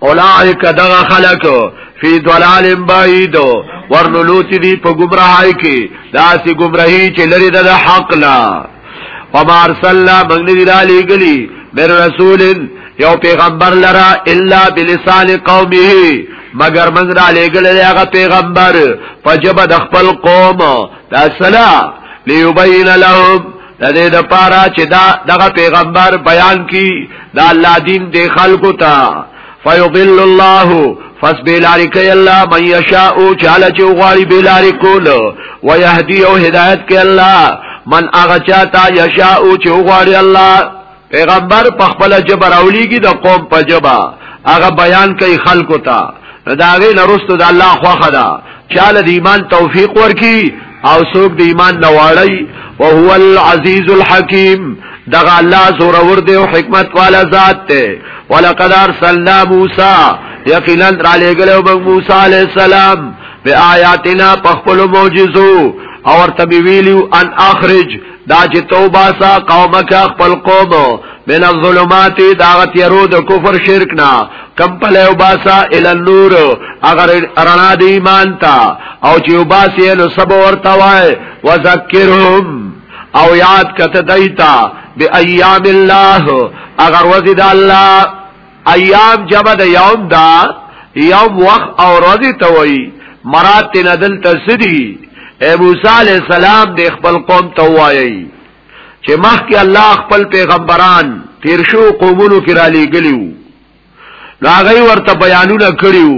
اولائک دغه خلق فی ضلال بعید ورنلوت دی په گمراهی کې داسې گمراهی چې لري د حق لا وما ارسلنا من دی علی گلی من رسول یو پیغمبر لرا الا بلسان قومه مگر من را لګل هغه پیغمبر په جبه د خپل قوم دا سلام ليبين لهم د دې د پاره چې دا دغه پیغمبر بیان کی دا الله دین دی خلقو ته فیضل الله فسبیلاری کئی اللہ من یشاؤ چالا چو غاری بیلاری کولو ویهدی او هدایت کئی اللہ من اغا چاہتا یشاؤ چو غاری اللہ پیغمبر په خپل جبر اولیږي د قوم په جبا هغه بیان کوي خلکو ته دا غي نرستو د الله خوخه ده چاله د ایمان توفیق ورکي او څوک د ایمان نواړی او هو العزیز الحکیم دغه الله زور ور دی او حکمت والا ذات ته ولقد ارسلنا موسی یقینا را لګلو به موسی علی السلام بیا آیاتنا په خپل معجزو او ورته ویلو ان اخرج دا چې توبه سا قومک خپل قوم من الظلمات دا غتیرو د کفر شرک نا کم پلیو باسا ال النور اگر رڼا د ایمان تا او چې وباسي نو سب ورته وای وذکرهم او یاد کته دایتا بی ایام الله اگر وزید الله ایام جمع د یوم دا یوم وخت او ورځ ته وای مراد تن دل تسدی اے موسی علیہ السلام د خپل قوم ته وایي چې مخکې الله خپل پیغمبران تیر شو قومونو کې را لېګلیو لاغی ورته بیانونه کړیو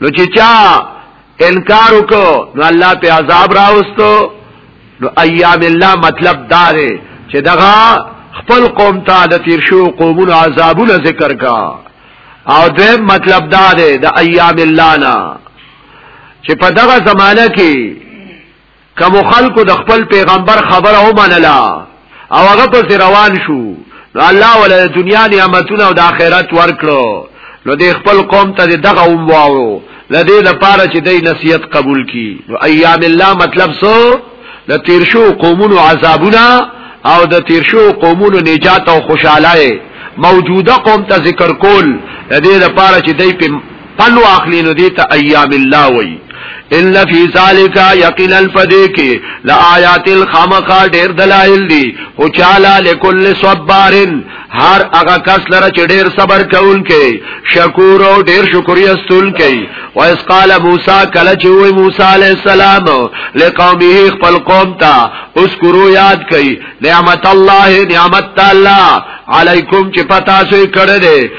نو چې چا انکار وکړو نو الله په عذاب راوستو نو ایام الله مطلب دا دی چې دغه خپل قوم ته د تیر شو قومونو عذابونه ذکر کا او دویم مطلب دا دی د ایام الله نه چې په دغه زمانہ کې کومو خلکو د خپل پیغمبر خبره ومنله او هغه پسې روان شو نو الله ولا د دنیا نعمتونه او د آخرت ورکړو نو د خپل قوم ته دغه هم واورو لدې لپاره چې د نصیحت قبول کړي نو ایام الله مطلب سو د تیر شو قومونو عذابونه او د تیر شو قومونو نجات او خوشاله موجوده قوم ته ذکر کول لدې لپاره چې د پند واخلی نو دیتا ایام الله وی ان فی ذالک یقینا فدیک لآیات الخمقا ډیر دلائل دی او چالا لکل صبارن هر هغه کس لره چې ډیر صبر کوونکې شکور او ډیر شکرې استونکې او اس قال موسی کله چې وې موسی علی السلام لقومه خپل قوم ته اذكروا یاد کړئ نعمت الله نعمت الله علیکم چې پتا سوی کړه دې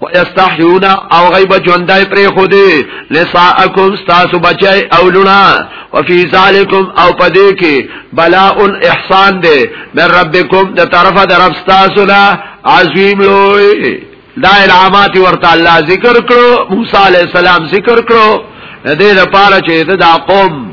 ويستحيون او غيب جوندای پر خودي لساءكم استاسو بچي او لنا وفي ذالکم او پدې کې بلاء احسان دې من ربکم د طرفه د رب تاسو نه عظیم لوی دا علامات ورته الله ذکر کړو موسی علی السلام ذکر کړو دې لپاره چې دا قوم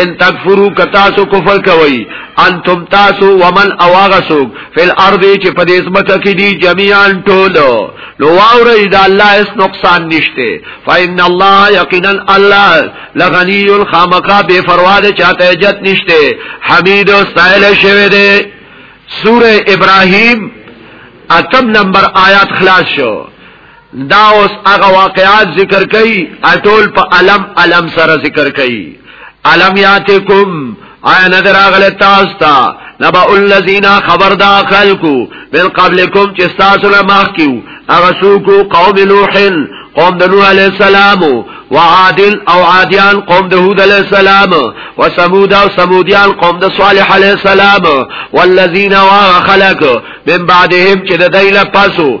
ان تکفرو کتاسو کفر کوي انتم تاسو ومن اواغسوک فل ارض چې په دې سمکه کې دي جميعا ټول نو واوري دا الله اس نقصان نشته فإن الله يقينا الله لغني الخامقا بے فرواده چاته عزت نشته حمید او سائل شوی دی سوره ابراهيم اتم نمبر آیات خلاص شو دا اوس هغه واقعات ذکر کړي اټول په علم علم سره ذکر کړي علم یاتکم آیا نظر اغلی تاستا نبا الذین خبر دا خلقو من قبلکم چې تاسو نه مخ کیو هغه سوکو قوم نوح قوم د نوح علی السلام او عادل او عادیان قوم د هود علی السلام او ثمود او ثمودیان قوم د صالح علی السلام والذین واخلق من بعدهم چې د دایله پاسو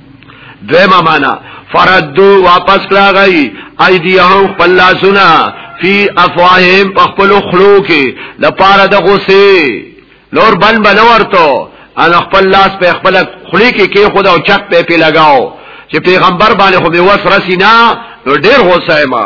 دویمه معنا فردو واپس کړه غي ايديهم خپل لاسونه فی افواههم په خپل خلو کې د پاره د غوسه لور بن بن ورته ان خپل لاس په خپل خلی کې کې خود او چک په پی لگاو چې پیغمبر باندې خو به وس رسی نه نو ډیر غوسه ما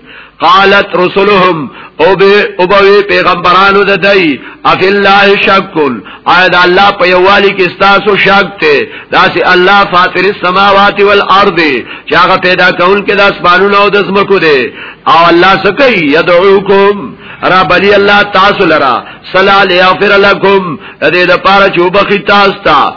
قالت رسلهم او به او به پیغمبرانو د دای اف الله شکل آیا د الله په یوالي کې تاسو شک ته داسې الله فاطر السماوات والارض چې هغه پیدا کول کې د اسمانونو او د زمکو دی او الله سکی یدعوکم را بلی الله تاسو لرا صلی الله علیه وسلم دې د پاره چې وبخی تاسو ته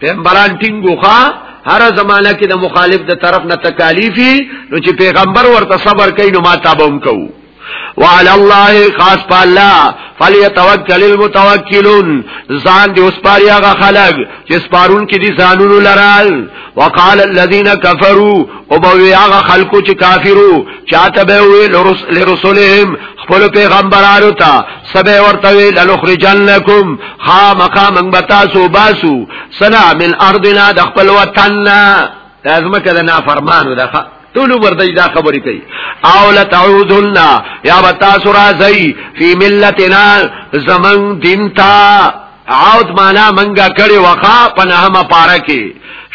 پیغمبران ټینګو ښا هر زمانہ کې د مخالف د طرف نه تکالیفي نو چې پیغمبر ورته صبر کوي نو ما تابوم کوو وعلى الله خاص په الله فليتوکل المتوکلون ځان دی اوس پاري هغه خلق چې سپارون کې دي ځانونو لرال وقال الذين كفروا او بوی هغه خلکو چې کافرو چاته به وی لرسولهم خپل پیغمبرانو ته سبه ورته وی لنخرجنکم خامخا من بتاسو باسو سنا من ارضنا د خپل وطن لازمه کده نافرمانو دغه ټول ورته دا خبرې کوي او لتعودن یا بتا سرا زئی فی ملتنا زمن دین تا عود معنا منګه کړي وخا په نهمه پاره کې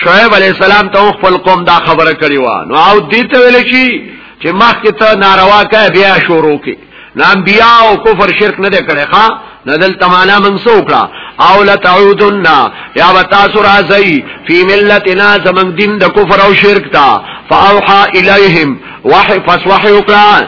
شعیب علی السلام ته خپل قوم دا خبره کړي و نو عود دې ته ویل شي چې مخکې ته ناروا کړه بیا شروع کې نام بیا او کفر شرک نه کړي ښا ندل تمانا منسو کړه او لتعودن یا وتاسو راځي فی ملتنا زمن دین د کفر او شرک تا فاوحا الیہم وحی فسوحی وکړه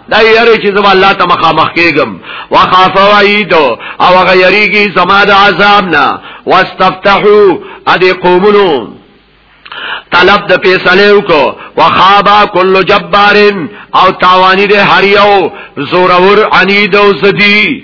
دا یری چې زما الله ته مخامخ کېږم وخاف وعید او هغه یریږي زما د عذاب نه واستفتحوا ادي قومونو طلب د پیسلې وکړو وخابا کل جبارن او تاوانی دې هر یو زورور عنید او زدی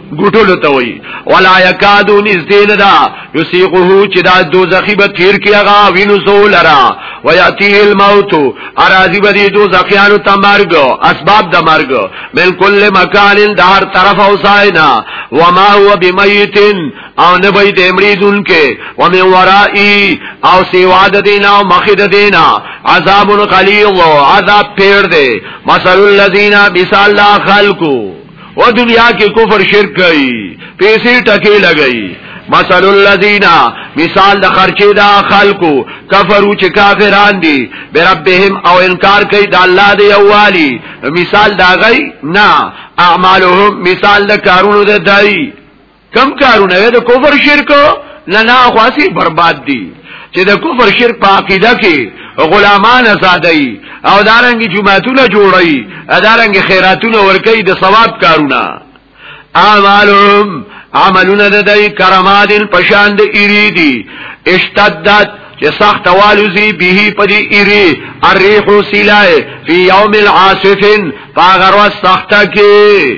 ګټلو ته وي ولا یکادو نزدین دا یسیقه چې دا دوزخی به تیر کې هغه وینو سولرا ویاتی الموت ارازی به دي دوزخیانو ته مرګ اسباب د مرګ من کل مکان دار طرف او ساینا وما هو بمیت او نه به دې مریدون کې ومن ورائی او سیوا د دینا او مخې د دینا عذاب قلیظ عذاب پیر دې مثل الذین مثال خلقو و دنیا کې کفر شرک کوي پیسې ټکې لګي مثل الذين مثال د خرچه دا خلقو کفرو چې کافران دي بربهم او انکار کوي د الله دی اوالي مثال دا غي نه اعمالهم مثال د کارونو د دای کم کارونه د کفر شرک نه نه خاصي برباد دي چې د کفر شرک په عقیده کې غلامان آزادای او دارنګ جمعهتونه جوړای دارنګ خیراتونه ورکي د ثواب کارونه اعمالهم عملونه د دای کرامادن پشان د ایری دي اشتدت چې سخت والوزی به په دې ایری الريح سیلای فی یوم العاصف فغروا سخته کې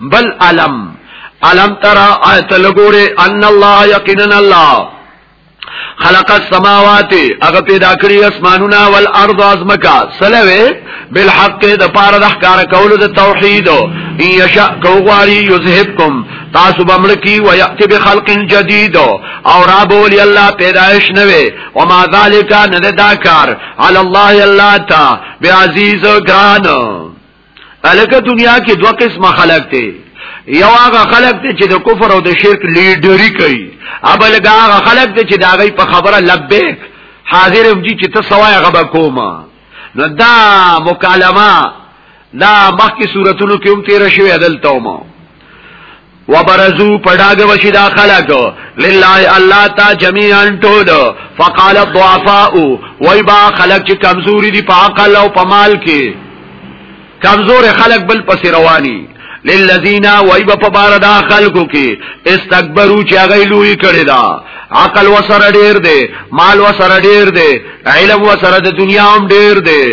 بل علم علم ترى آیت لګوره ان الله یقینا الله خلق السماوات هغه پیدا کړی اسمانونه ول ارض ازمکا سلوي بالحق د پاره د احکار کول د توحید ان یشاء کوغاری یذهبکم تاسو بملکی و یاتی بخلق جدید او رابول الله پیدائش نوي و ما ذالک نه دا کار علی الله الله تا بعزیز گران الکه دنیا کې دوه قسمه خلک دي یو هغه خلک دي چې د کفر او د شرک لیډری کوي ابل هغه خلک دي چې دا غي په خبره لبیک حاضر هم دي چې ته سوای غبا کوما نو دا مکالمه دا مخکې صورتونو کې هم تیر شوی عدالت او ما وبرزو پډاګه وشي دا خلق لله الله تا جميعا ټول فقال الضعفاء ويبا خلق چې کمزوري دي په عقل او په مال کې کمزور خلق بل پس رواني للذین ویب په بار دا خلقو کې استکبرو چې هغه لوی کړی دا عقل وسره ډیر دی مال وسره ډیر دی علم وسره د دنیا هم ډیر دی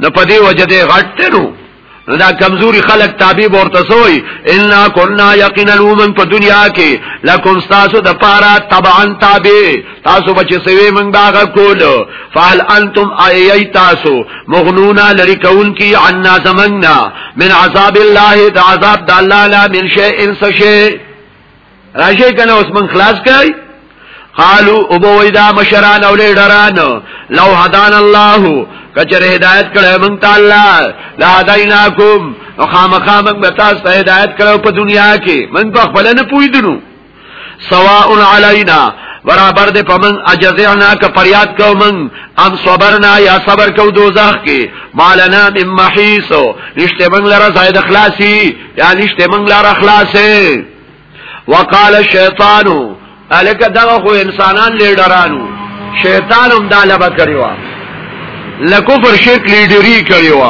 نو په دې وجه دې غټ ترو نو دا کمزوري خلق تابع ورته سوی ان كنا يقينا ومن په دنیا کې لکم تاسو د پارا تبعا تابع تاسو بچ سوي من باغ کول فعل انتم اي تاسو مغنونا لری کون کی عنا زمنا من عذاب الله د عذاب د الله لا من شيء ان شيء راشه کنه اوس من خلاص کای قالو او بوی دا مشران او لیډران لو هدان الله کچر هدایت کړه مونږ تعالی لا هدایناکم او خامخا مونږ به تاسو ته هدایت کړو په دنیا کې مونږ په خپل نه پویدنو سواء علینا برابر دې پمن اجزعنا ک فریاد کو من ام صبرنا یا صبر کو دوزخ کې مالنا من محیص نشته من لره زائد اخلاصی یا نشته من لره اخلاصه وقال الشیطان الک دغه خو انسانان لیډرانو شیطان هم دا لبه کړیو لکفر شرک لیډری کړیو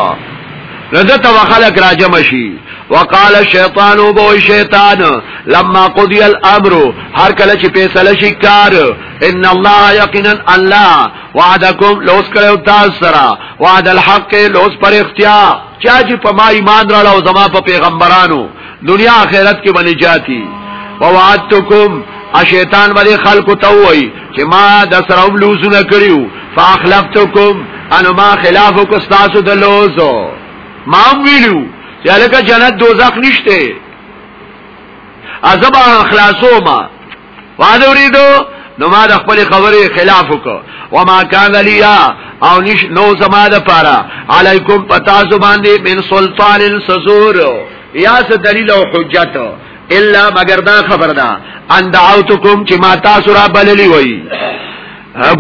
رضت وخلق راجم شي وقال الشیطان بو شیطان لما قضی الامر هر کله چې فیصله شي کار ان الله یقینا الله وعدکم لوس کړو تاسو سره وعد الحق لوس پر اختیار چا چې په ما ایمان راړو زما په پیغمبرانو دنیا آخرت کې باندې جاتی ووعدتکم ا شیطان باندې خلق ته وای چې ما د سره لوزونه کړیو فاخلفتکم ان ما خلاف کو استاسو د لوزو ما ویلو چې الکه جنت دوزخ نشته ازبا خلاصو ما وادوریدو نو ما د خپل خبرې خلاف وکړ وما کان لیا او نش نو زما د پاره علیکم پتا زبان دی من سلطان السزور یا څه دلیل او حجت الا مگر دا خبر دا ان دعوتکم چې ما تاسو را بللی وای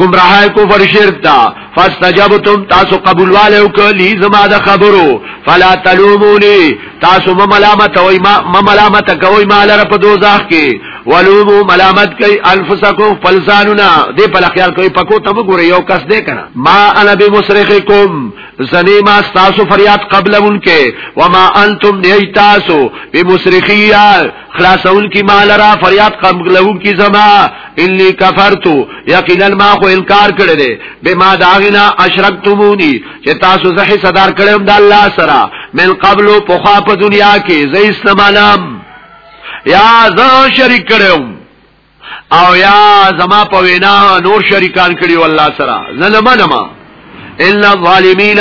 گمراهی کفر شرک دا فاستجبتم تاسو قبول والے وکلی زما د خبرو فلا تلومونی تاسو ملامت وای ما ملامت کوي ما لره په دوزخ کې ولومو ملامت کوي انفسکم فلساننا دې په خیال کوي پکو ته وګوره یو کس دې کنه ما انا بمصرخکم زنی ما تاسو فریاد قبل انکه وما انتم نه تاسو بمصرخیا خلاصون کی مال را فریاد قم لهون کی زما انی کفرتو یقینا ما خو انکار کړی دی به ما داغنا اشرکتمونی چې تاسو زه صدر کړم د الله سره من قبل په خوا په دنیا کې زې استعمالم یا زه شریک کړم او یا زما په وینا نور شریکان کړي والله سره نه نه منم ان الظالمین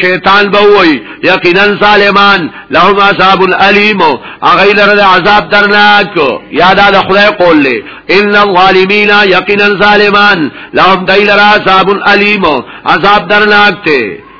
شیطان بووی یقینا ظالمان لهم عذاب الیم غیر د عذاب درناک یاد د خدای قول له ان الظالمین یقینا ظالمان لهم غیر عذاب الیم عذاب درناک ته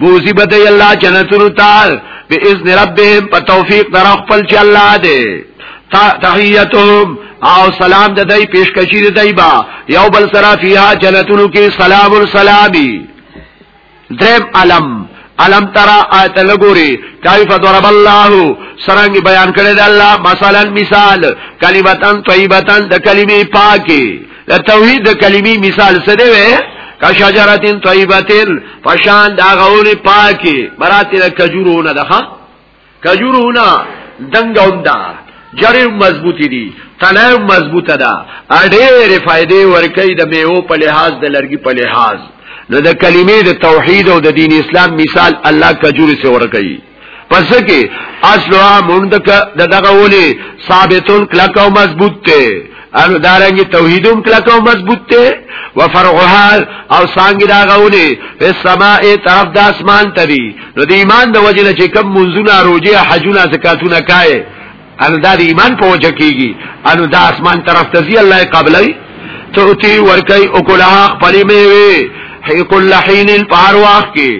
بوزی بدای الله جنتونو تال به اذن ربهم په توفیق در خپل چې الله دې تحیتهم او سلام د دای پیشکشی د دای با یو بل سره فیها جنتونو کې سلام السلامی درم علم علم ترا آیت لګوري کیف ضرب الله سرنګ بیان کړی د الله مثلا مثال کلمتان طیبتان د کلمې پاکي د توحید د کلمی مثال څه دی وې کا شجرتین طیبتین پشان دا غونی پاکی براتی د کجورونه ده کجورونه دنګ اوندا جری مضبوطی دي تنه مضبوطه ده اډېر فائدې ورکې د میوه په لحاظ د لرګي په لحاظ نو د کلمې د توحید او د دین اسلام مثال الله کجوري سره ورکې پس کې اصلها مونږ دغه ولي ثابتون کلک او مضبوط ته انو دارنګي توحیدوم کلک او مضبوط ته وفرعها او څنګه دا غوني په سماء طرف د اسمان تري نو د ایمان د وجه نه چې کم منځونه روزه حجونه زکاتونه کای انو دا د ایمان په وجه کیږي انو دا اسمان طرف ته زی الله قبلای تو تی ورکای او کلها خپل میوي هي کل حین پار واخ کی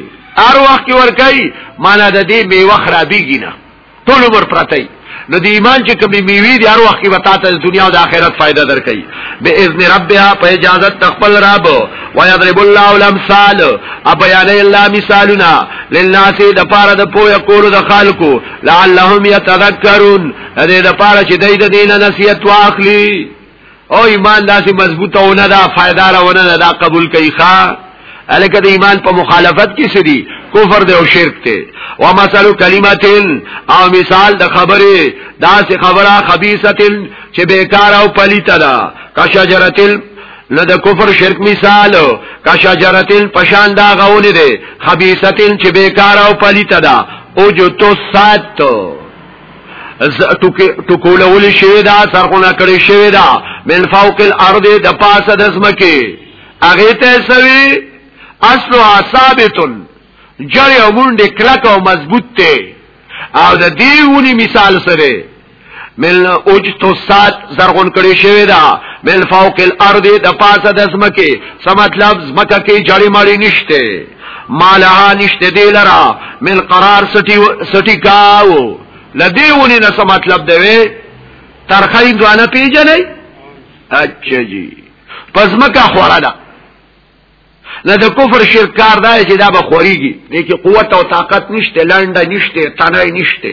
هر وخت ورکای معنا د دې میوه خرابېږي نه ټول عمر پرتای نو د ایمان چې کومې میوي دي هر وخت کې وتا ته د دنیا او د آخرت فائدہ درکړي به اذن ربها په اجازه تخپل رب و یضرب الله الامثال ابیان الله مثالنا للناس د پاره د پوهه کولو د خلکو لعلهم یتذکرون دې د پاره چې دې د دین نصیحت واخلي او ایمان داسې مضبوطه ونه ده فائدار ونه ده دا قبول کوي ښا الکه د ایمان په مخالفت کې سدي کفر دی او شرک دی او مثال کلمتین او مثال د خبره داسې خبره خبيثتل چې بیکار او پلیته ده کا شجرتل نو د کفر شرک مثال کا شجرتل پشان دا غونې ده خبيثتل چې بیکار او پلیته ده او جو تو سات ټکولول شوی دا سرخونه کړی شوی دا من فوق الارض د پاسه د زمکه هغه ته سوي اصلها ثابت جری او مونډه کلک او مضبوط ته او د دیونی مثال سره مل اوج تو سات زرغون کړي شوی دا مل فوق الارض د پاسه د زمکه سم مطلب زمکه کې جړې مړې نشته مالها نشته دی لرا من قرار سټي سټي کاو لدیونی نه مطلب دی ترخی دوانه پیجنې اچھا جی پس مکه خورا ده نه د کفر شرک کار دی چې دا به خوريږي دې کې قوت او طاقت نشته لنډه نشته تنه نشته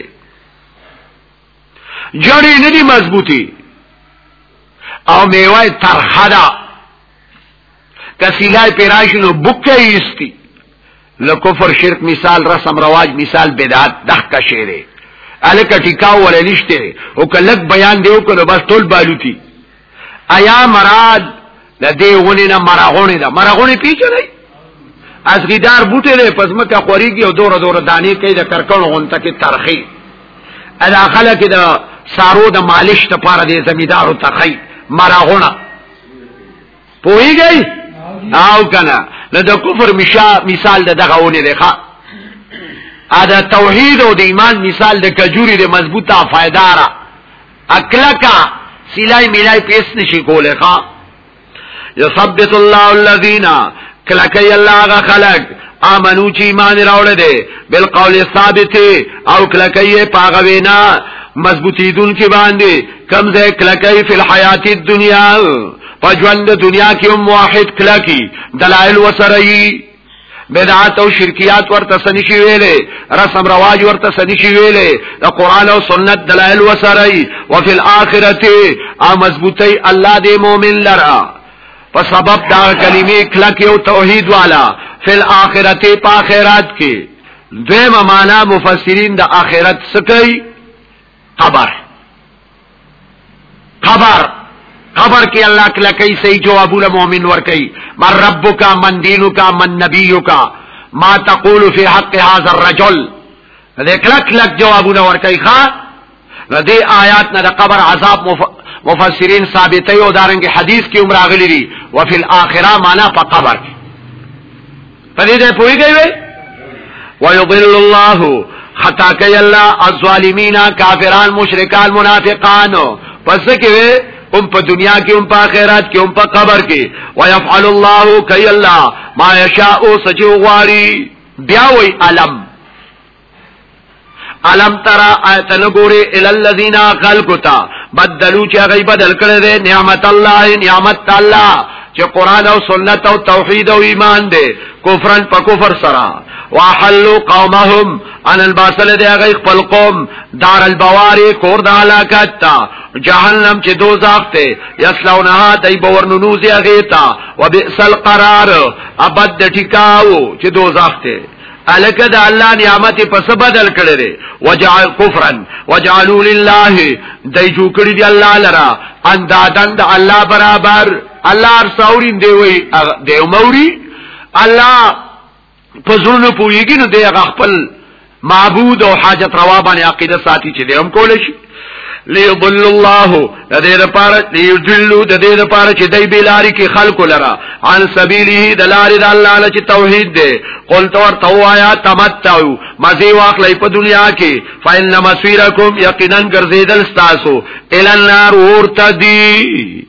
جړې نه دي مضبوطي او میوه ترخه ده کسیلای پیراشی نو بکه ایستی لکفر شرک مثال رسم رواج مثال بدعت دخ کا شیره الک ټیکاو ولا نشته او کلک بیان دیو کنو بس ټول بالوتی ایا مراد د دې ونی نه مرغونی ده مرغونی پیچلای ازګیدار بوټی دی پزمکه خوریږي او دوره دوره دانې کوي د کرکړو غونته کې ترخی ادا خلک د سارو د مالش لپاره د زمیدارو تخی مرغونه پوئی گئی او کنا نو د کفر مثال د دغه ونه دی ښا ا د توحید او د ایمان مثال د کجوري د مضبوطه فائدارا اکلکا سلای ملای پیس نشي کوله ښا یثبت الله الذین کلکی الله غ خلق امنو چې ایمان راوړل دي بالقول ثابت او کلکې پاغه وینا مضبوطی دن کې باندې کم ځای کلکې فل حیات الدنیا په ژوند د دنیا کې هم واحد کلا کی دلایل وسرئی بدعات او شرکیات ورته سنی شي ویلې رسم رواج ورته سنی شي ویلې د قران او سنت دلایل وسرئی او فی الاخرته ا مضبوطی الله دې مؤمن لرا په سبب دا کلمې کلا کې او توحید والا فی الاخرته په اخرات کې دویمه معنا مفسرین د اخرت سکی قبر قبر قبر کې الله کله کوي صحیح جوابونه مؤمن ور کوي مر ربک من دینک من نبیک ما تقول فی حق هذا الرجل دې کله کله جوابونه ور کوي ښا دې آیات نه د قبر عذاب مف... مفسرین ثابتې او دارنګ حدیث کې عمر غلي دي وفي الاخره معنا په قبر کې په دې ته پوهیږئ وي ويضل الله خطا کوي الله الظالمین کافران مشرکان منافقان پس کې وي هم په دنیا کې هم په آخرت کې هم په قبر کې ويفعل الله کوي الله ما يشاء سجو غواړي بیا وي علم علم ترا آیت نګوري ال الذین خلقتا بدلو چې غي بدل کړي دي نعمت الله نعمت الله چې قران او سنت او توحید او ایمان دي کفرن په کفر سره واحلوا قومهم ان الباسل دی هغه خپل قوم دار البواری کور د علاقات تا جهنم چې دوزخ ته یسلونها دای بورنونوزی هغه تا وبئس القرار ابد ټیکاو چې دوزخ ته الکه د الله نعمت په څه بدل کړي دي وجعل کفرا وجعلوا لله دای جو کړی دی الله لرا اندادن د الله برابر الله ارساورین دی وی دی موري الله په زړه پویږي نو دی خپل معبود او حاجت روا باندې عقیده ساتي چې دی هم کول شي ليضل الله د دې لپاره ليضلوا د دې لپاره چې دای بلاری کې خلق لرا عن سبيله د لارې د الله نه چې توحید دی قل تور توایا تمتعوا مزي واخلې په دنیا کې فإن مسيركم يقينا ګرځیدل تاسو الى النار ورته دی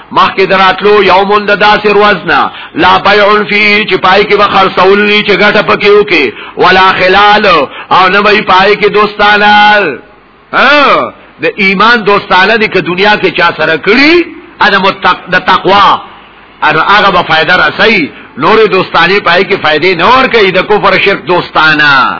مخکې دراتلو یومون د داسې روزنا لا بیع فی چې پای کې به خرڅول نه چې ګټه پکې وکي ولا خلال او نه وي پای کې دوستانه ها د ایمان دوستانه د دنیا کې چا سره کړی اده متق د تقوا ار هغه به فائدہ رسي نور دوستانه پای کې فائدې نه ور کوي د کفر شرک دوستانه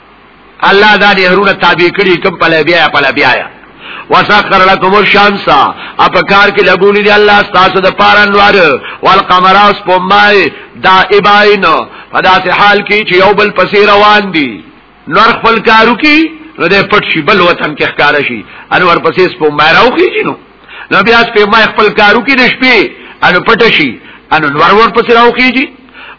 الله دا نهرونه تابع کړي کوم په لبیا په لبیا وسخر لكم الشمس اپ کار کې لګولې دي الله تاسو د پارانوار والقمر اوس په مای دائباین فدا سه حال کې چې یو بل پسې روان دي نور خپل کارو کې نو د پټ شي بل وطن کې ښکار شي انور پسې په مای راوخی جنو نو بیا سپې ما خپل کارو کې د شپې انو پټ شي انو نور ور پسې راوخیږي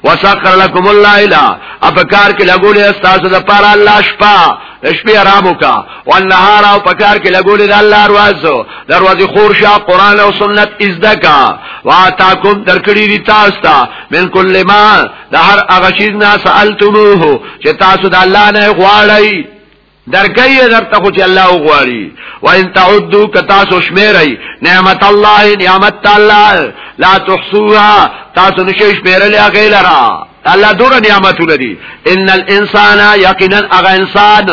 وسخر لكم الليل ابکار کې لګولې استاد د پاره الله شپه شپې آرام وکا والنهار او پکار کې لګولې د الله روازو دروازې خور شه قران او سنت ازدکا واتاکم درکړي دي تاسو ته من کل ما د هر هغه شي نه سالتموه چې تاسو د الله نه غواړئ درکې درته خو چې الله وغواړي وان تعدوا کتاسو شمیرای نعمت الله نعمت الله لا تحصوها تاسو نشئ شمیرل هغه لرا الله دور نعمت لري ان الانسان یقینا اغه انسان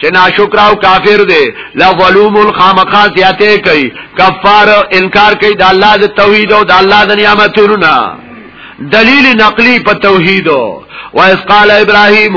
چې ناشکر او کافر دی لا ظلوم الخامقا زیاته کوي کفار انکار کوي د الله د توحید او د الله د نعمتونو دلیل نقلی په توحید او اس قال ابراهیم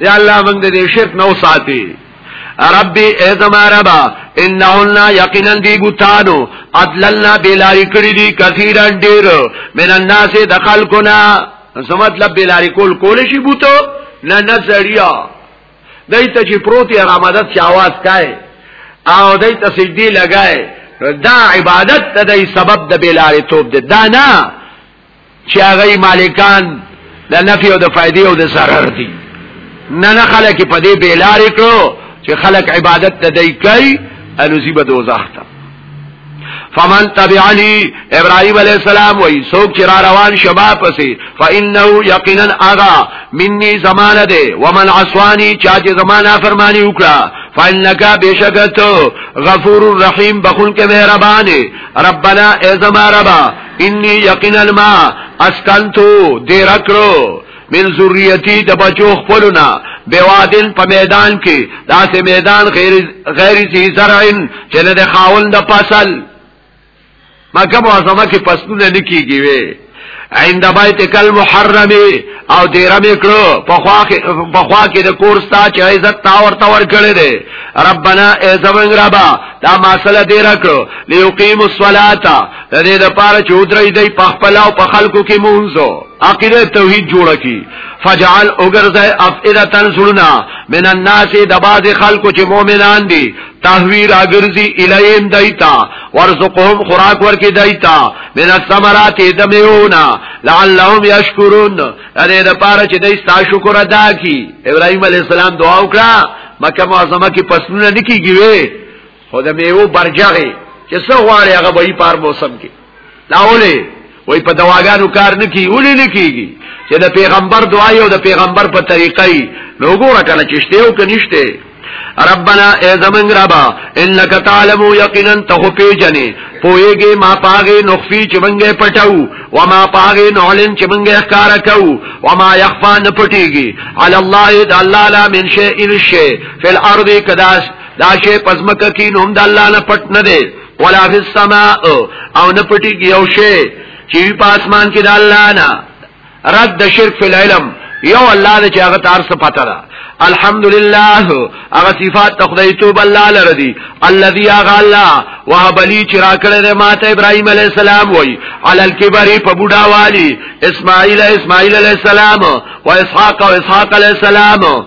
یا الله موږ د دې شرک نو ساتي ربي ازما ربا انهن یقینا دی بوتانو ادللنا بلاری کړی دی کثیرا ډیر من الناس دخل کنا سمت لب بلاری کول کول شي بوتو نه نظریه دای ته چې پروتي رامدد چې आवाज کای او دای ته سجدي لګای دا عبادت ته دای سبب د بلاری توپ ده دا نه چې هغه مالکان د نفع او د فائدې او د ضرر دي نه نه خلک په دې بیلار کړو چې خلک عبادت ته دی کوي انوسی به دوزخ ته فمن تبعنی ابراهیم علیہ السلام وی سوک چرا روان شبا پسی فإنه یقینا اغا منی زمانه ده ومن عصوانی چاچ زمانه فرمانی اکرا فإنکا بشکتو غفور الرحیم بخون کے مہربانی ربنا ازما ربا انی یقینا ما اسکنتو دیر اکرو من ذریتی د بچو خپلنا بوادن په میدان کې داسې میدان غیر غیر ذی زرعن چې نه د خاون د فصل مکه معظمه کې فصلونه نکیږي وي عند بیت کل محرم او دیر میکړو په خوا کې په خوا کې د کور ستا چې عزت تا ورته ور کړې دي ربنا ای زمنګ ربا دا مسله دیر کړو لیقیم الصلاۃ د دې د پاره چې ودرې دی په خپل او په خلکو کې مونږو عقیده توحید جوړ کی فجعل اوغرزه افئده تنزلنا من الناس د باز خلکو چې مؤمنان دي تحویر اگرزی الیم دیتا ورزقهم خوراک ورکی دیتا من الثمرات دمیونا لعلهم یشکرون دې د پاره چې دې ستا شکر ادا کی ابراهیم علی السلام دعا وکړه مکه معظمه کې پسونه نکیږي خو د میوه برجغه چې څه غواړي هغه به یې پار موسم کې لاولې وای په دواګانو کار نه کی ولې نه کیږي چې د پیغمبر دعای او د پیغمبر په طریقې نو ګوره کنه چې شته او کنيشته ربنا اے زمن ربا انک تعلم یقینا ته پیجنې پویږي ما پاګې نخفي چې منګه پټاو و ما پاګې نولن چې منګه ښکارا کو و ما يخفا نه پټيږي علی الله د الله لا من شیء الشی فی الارض کداس دا شی پزمک کی نوم د الله نه پټ نه دی ولا فی السما او نه پټی یو شی چې په اسمان کې د الله نه رد د شرک فی العلم یو الله دې چې هغه تار څه پته ده الحمدلله هغه صفات ته خدای توب الله لره دي الذي هغه الله وهب لي چې راکړې ده ماته ابراهيم عليه السلام وای علل الكبر په بوډا والی اسماعیل اسماعیل عليه السلام او اسحاق او اسحاق عليه السلام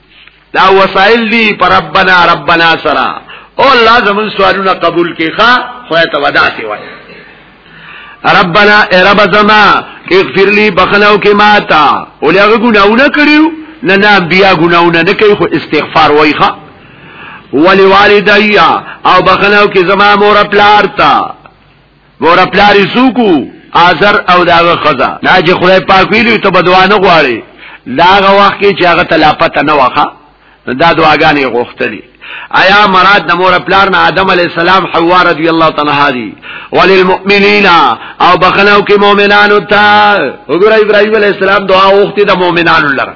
دا وسائل دی پر ربنا ربنا سرا او الله زمون سوالونه قبول کی ښا خو ته ودا سی وای ربنا اے رب زما اغفر لی بخنو کی ماتا اولیاغ گناونه کریو نه نه بیا گناونه نه کوي خو استغفار وای ښا ولی والدیا او بخنو کی زما مور پلار تا ګور پلاری سوکو آزر او داغه خزا نه چې خدای پاک ویلو ته بدوا نه غواړي داغه وخت کې چې هغه تلاپت نه وخه دا دعاګانې غوښتلې ایا مراد د مور پلار نه آدم علی السلام حوا رضی الله تعالی عنها دی وللمؤمنین او بخنو کې مؤمنانو ته وګوره ابراهیم علی السلام دعا وغوښتي د مؤمنانو لپاره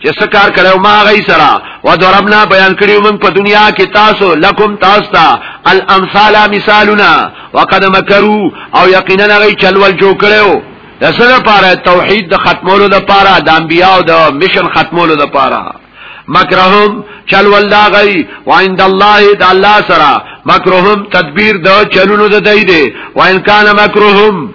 چې سکار کړو ما غي سره و ضربنا بیان کړیو موږ په دنیا کې تاسو لکم تاسو ته الامثال مثالنا وقد مکروا او یقینا غي چلول جو کړو د سره لپاره توحید د ختمولو لپاره د انبیاء او د مشن ختمولو لپاره مکرهم چلول دا غي وعند الله د الله سره مکرهم تدبیر د چلونو د دی دی وان کان مکرهم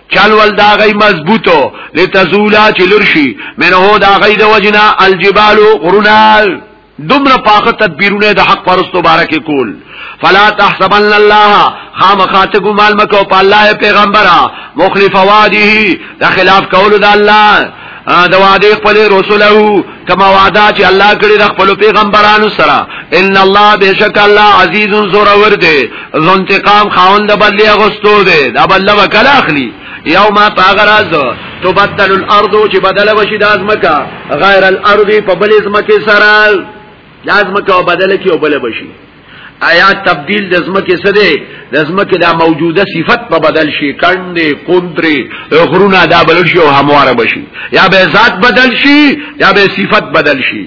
چل ول دا غي مضبوطو لتزولا چلرشي منه دا غي د وجنا الجبال غرنا دومره پاخه تدبیرونه د حق پرستو بارکه کول فلا تحسبن الله خامخات ګمال مکو په الله پیغمبره مخلف واده د خلاف کول د الله د وعده خپل رسوله کما وعده چې الله کړی د خپل پیغمبرانو سره ان الله بشک الله عزیز زور ور دی ذو انتقام خاوند بدلی اغستو دی دا بل وکلا اخلي یوم تاغراز تو بدل الارض چې بدل وشي د ازمکا غیر الارض په بل ازمکه سره د ازمکه بدل کې او بل بشي آیا تبدیل د زمکه څه دی د زمکه دا موجوده صفت په بدل شي کندې کندري غرونه دا بدل شي او همواره بشي یا به ذات بدل شي یا به صفت بدل شي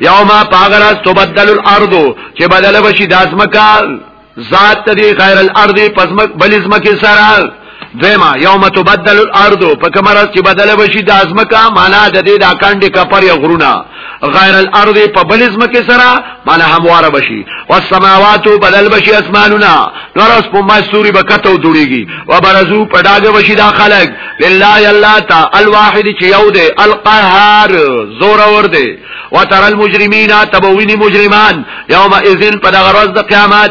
یوما پاغراز تبدل الارض چې بدل بشي د زمکه ذات دی غیر الارض پزمک بل زمکه سره دیمه یوم تبدل الارض په کمرز چې بدل بشي د ازمکه معنا د دې د کاندې کپر یا غرونه غیر الارض په بل ازمکه سره معنا همواره بشي والسماوات بدل بشي اسمانونه نور اس په مسوري بکته جوړيږي وبرزو پډاګه بشي دا خلق لله الله تا الواحد چې یو دی القهار زور ور دی وتر المجرمین تبوین مجرمان یوم اذن په دغه ورځ د قیامت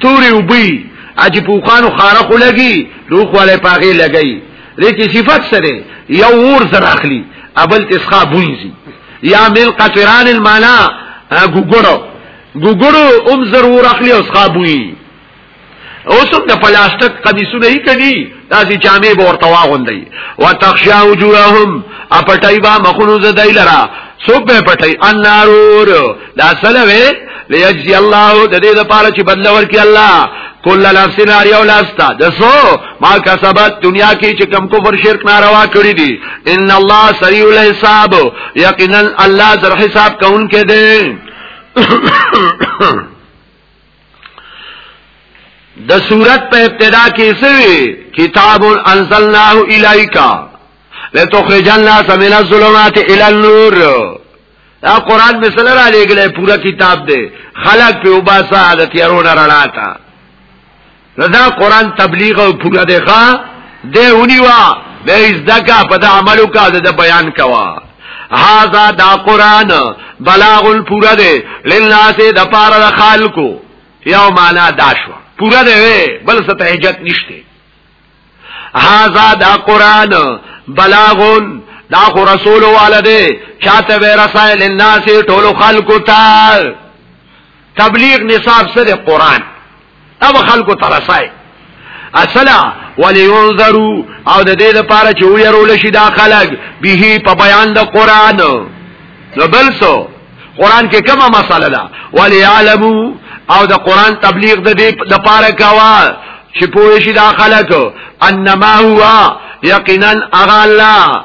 توري وبي اجي پوخانو خاره خو لګي روخ والے پاغه لګي لکه صفت سره یو ور سره اخلي ابل تسخا بونزي یا مل قطران المانا ګوګړو ګوګړو ام ضرور اخلي او سخا بوي اوس د پلاستیک قمیصونه یې کړي داسې جامې به ورته واغوندي وتخشا وجوههم اپټای با مخونو زدای لرا سوب به پټای النارور دا سلوي ليجزي الله د دې لپاره چې بدل ورکړي الله کل نفس نار یو لاستا دسو ما کسبت دنیا کې چې کم کفر شرک ناروا کړی دي ان الله سریع الحساب یقینا الله زر حساب کون کې دی د صورت په ابتدا کې سوي کتاب انزلناه الیکا لتخرج الناس من الظلمات الى النور دا قران به سره را لګلې پورا کتاب دی خلق په وباسه د تیارو نه رڼا تا نو دا قران تبلیغ او پورا دی ښا دی ونیوا به از دکا په د عملو کا د بیان کوا هاذا دا قران بلاغ پورا دی للناس د پار د خلکو یو معنا داشوا پورا دی بل څه ته حجت نشته هاذا دا قران بلاغون دا خو رسول والده چاته به رسائل الناس ټول خلق تا تبلیغ نصاب سره قران اب خلق ته رسائل اصلا ولینذرو او د دې لپاره چې ويرول شي دا خلک به په بیان د قران نو بل څه قران کې کومه مسله ده وليعلمو او د قران تبلیغ د دې د پاره کوا چې پوه شي دا خلک انما هو یقینا اغه الله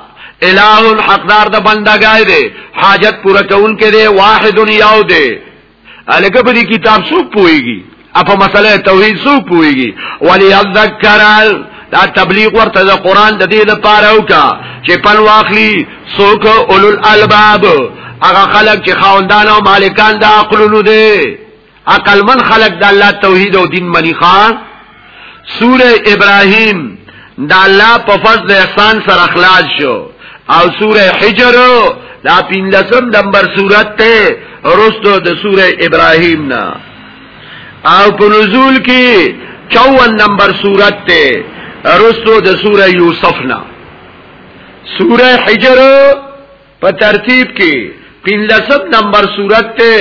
الہ الحقدار د بندګای دی حاجت پوره کون کې دی واحد یو دی الګ په دې کتاب څوک پويږي اپا مسئلہ توحید سو پوئی گی ولی اذکرال دا تبلیغ ورته د قران د دې لپاره وکا چې پن واخلي سوک اولو الالباب هغه خلک چې خاوندان او مالکان د عقلونو دي عقل من خلق د الله توحید او دین منی خان سوره ابراهیم د الله په فضل احسان سره اخلاص شو او سوره حجر دا پینلسم نمبر سورت ته رستو د سوره ابراهیم نه او په نزول کې 54 نمبر صورت ته رستو د سوره یوسف نه سوره حجر په ترتیب کې 15 نمبر صورت ته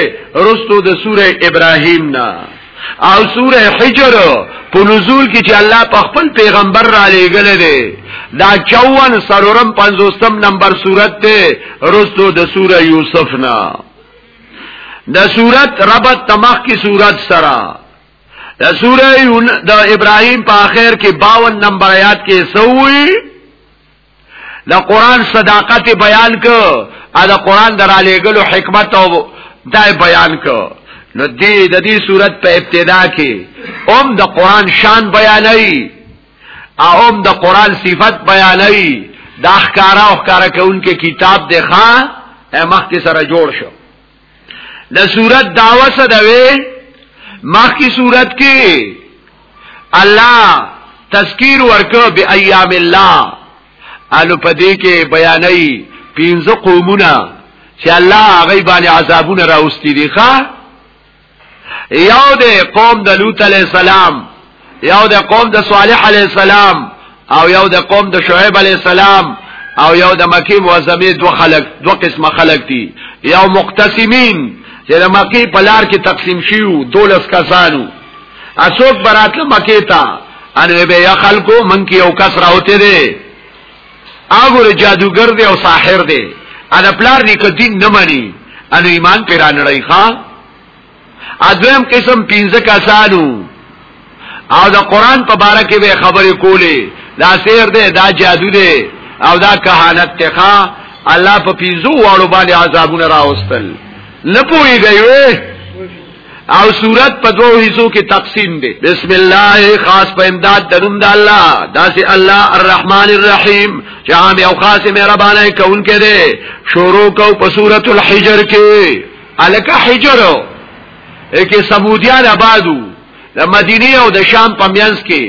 رستو د سوره ابراهیم نه او سوره حجر په نزول کې چې الله په خپل پیغمبر را لېګل دی دا 54 سرورم 50 نمبر صورت ته رستو د سوره یوسف نه د صورت ربط تمخ کی صورت سره د سوره د ابراهيم په اخر کې 52 نمبر آیات کې سووي د قران صداقت بیان ک ا د قران دراله ګلو حکمت او دای بیان ک نو دې د دې صورت په ابتدا کې اوم د قران شان بیانوي اوم د قران صفت بیانوي د اخکارا او اخکارا کونکي کتاب دی ښا مخ کې سره جوړ شو د صورت داوا څه دی مخ کی صورت کې الله تذکیر ورکو بی ایام الله الو پدې کې بیانې پینځه قومونه چې الله هغه باندې عذابونه راوستي دي ښا یو د قوم د لوط علی السلام یو د قوم د صالح علی السلام او یو د قوم د شعیب علی السلام او یو د مکی معظمه دو خلق دو قسمه خلق دي یو مقتسمین چې د مکی په لار کې تقسیم شیو دولس کسانو اسوک براتله مکی ته ان به یا خلکو من کې یو کس راوته دي هغه جادوګر دی او ساحر دی انا پلار دی که دین نه مانی انو ایمان پیران لړی ښا اځم قسم 15 کسانو او دا قران په باره کې به خبرې کولې دا سیر دی دا جادو دی او دا کهانت ته ښا الله په پیزو واړو باندې عذابونه راوستل نه پويږي او صورت په دوو حصو کې تقسیم دی بسم الله خاص په امداد دروم د الله داسې الله الرحمن الرحیم چې عام او خاص مهربانه کون کې دی شروع کو په سورۃ الحجر کې الک حجر کې سمودیان آبادو د مدینه او د شام په میانس کې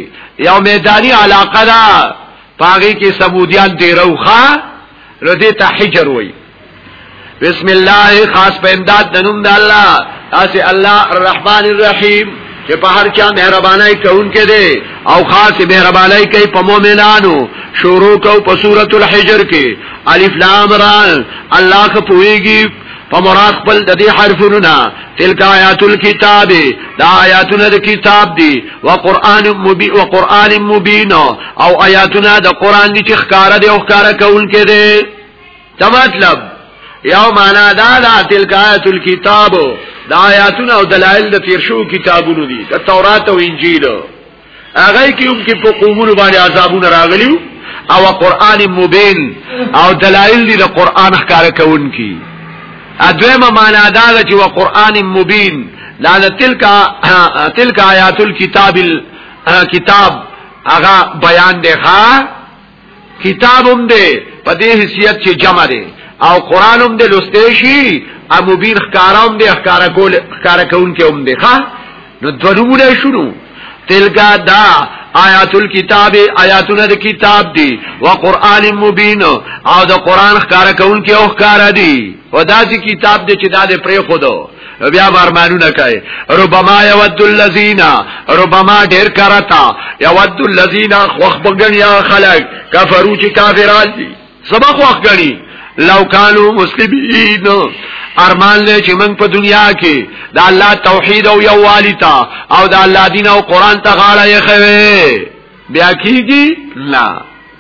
یو میدانی علاقه ده پاګه کې سمودیان ډیروخه لدی ته حجر وای بسم الله خاص په امداد د نوم د الله اسی الله الرحمن الرحیم چې په هر چا مهربانای کوونکې دی او خاص مهربانای کوي په مؤمنانو شروع کو په سورۃ الحجر کې الف لام را الله خپويږي په مراد خپل د دې حرفونو نه تلک آیات الكتاب دا آیاتونه د کتاب دی و قران مبین و قران مبین او آیاتونه د قران دي چې ښکارا دی او ښکارا کول کې دي دا مطلب یو معنا دا دا تلک آیت الكتاب دا آیاتونه او دلائل د تیر شو کتابونو دي د تورات او انجیل هغه کې هم کې په قومونو باندې عذابونه راغلي او قران مبین او دلائل دي د قران ښکار کوونکي ادویمه معنا دا چې و قران مبین دا تلک تلک آیات الكتاب کتاب هغه بیان دی ښا کتاب هم دی په دې حیثیت چې جمع دی او قران هم دی لسته شي او مبین ښکارا هم دی ښکارا کول ښکارا کون کې هم دی ښا نو دروونه شنو تلګه دا آیات الكتاب آیاتونه د کتاب دی و قران مبین او د قران ښکارا کون کې او ښکارا دی او دا چې کتاب دی چې دا د پرې خودو نو بیا بارمانونه کوي ربما یود الذین ربما ډیر کرتا یود الذین خوخ بغنیا خلق کفرو چې کافران دي سبا خوخ غني لو کانو مسلمین ارمان له چې موږ په دنیا کې د الله توحید او یووالی تا او د الله دین او قران ته غاړه یې خوي بیا کیږي نه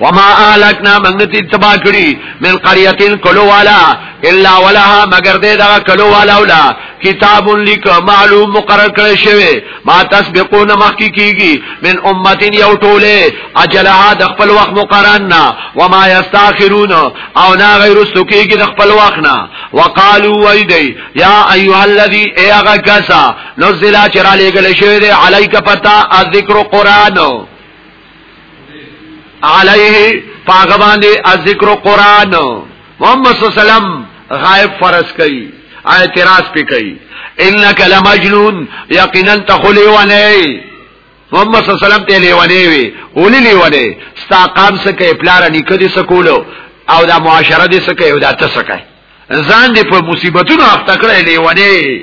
وما اهلكنا من نتی تبا کړي من قريه کلو والا الا ولها مگر دې دا کلو والا ولا کتاب لیک معلوم مقرر کړی شوی ما تسبقون مخکی کیږي من امتین یو ټوله اجلها د خپل وخت مقررنا وما یستاخرون او نا غیر سکیږي د خپل وخت نه وقالو ویدی یا ایها الذی ایغا کسا نزل چرا لګل شوی دی علیک پتا الذکر قران علیه پاغه باندې ذکر قران محمد صلی الله علیه وسلم غائب فرض کړي اعتراض پې کړي انک لمجنون یقینا تخلی ونه محمد صلی الله علیه وسلم ته لیونه وی اولی لیونه ستا قام سکه پلار نیکه دي سکولو او دا معاشره دي سکه او دا تسکه ځان دې په مصیبتونو اخته کړې لیونه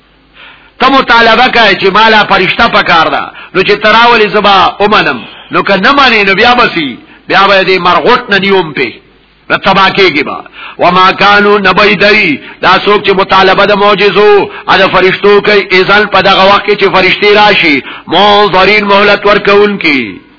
ته مطالبه کوي چې مالا فرشتہ پکار ده نو چې تراولي زبا اومنم نو که نه مانی نو بیا بسی بیا به دې مرغوت نه نیوم په نو تبا کېږي با وما كانوا نبيدري دا څوک چې مطالبه د معجزو او د فرشتو کوي ایزل په دغه وخت کې چې فرشتي راشي مو ظرین مهلت ورکون کی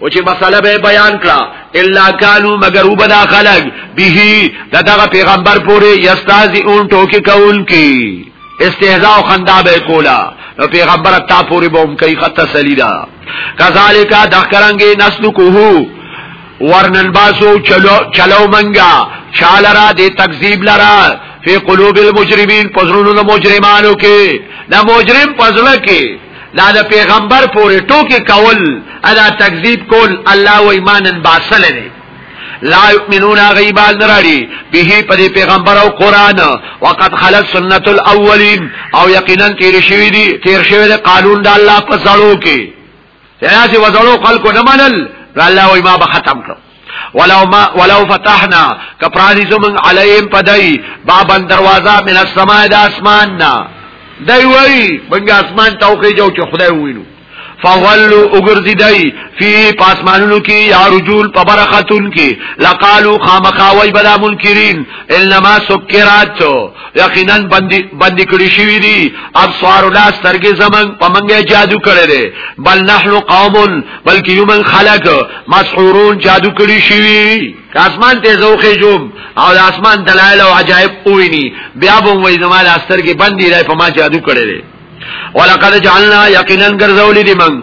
او چې مسله به بیان کړه الا قالو مگر وبدا خلق به دغه پیغمبر پورې یستازي اون ټوکی کول کی استهزاء او خندا به کولا نو پیغمبر تا پورې بوم کوي خط تسلیدا کذالک دخرنګي نسلکوه ورنن باسو چلو چلو منګا شالرا دې تکذیب لرا فی قلوب المجرمین پزړونو د مجرمانو کې د مجرم پزړه کې دا د پیغمبر پورې ټوکی کول ادا تکذیب کول الله و ایمانن باسل دی لا یؤمنون غیبان نراړي به په پیغمبر او قران وقد خلت سنت الاولین او یقینا تیر شوی دی تیر شوی دی قانون د الله په زړو کې یاسي وزړو خلکو نه منل الله و ما به ختم کړ ولو ما ولو فتحنا کپرانی زمون علیهم پدای بابن دروازه من السماء د اسمان نا دی وای بنګ اسمان توخی جو چې خدای وینو فولو اگرزی دی فی پاسمانونو کی یا رجول پا برختون کی لقالو خامخاوی بدا منکرین انما سکرات یقینا بندی, بندی کری شوی دی ابسوارو لا سترگی زمن پا منگی جادو کرده بل نحن قومون بلکی یومن خلق مسحورون جادو کړی شوی که اسمان ته زوخه جوم او د اسمان دلایل او عجایب اوینی بیا به وای زمال استر کې بندي راي په ما جادو کړی ولقد جعلنا یقینا غرزول لمن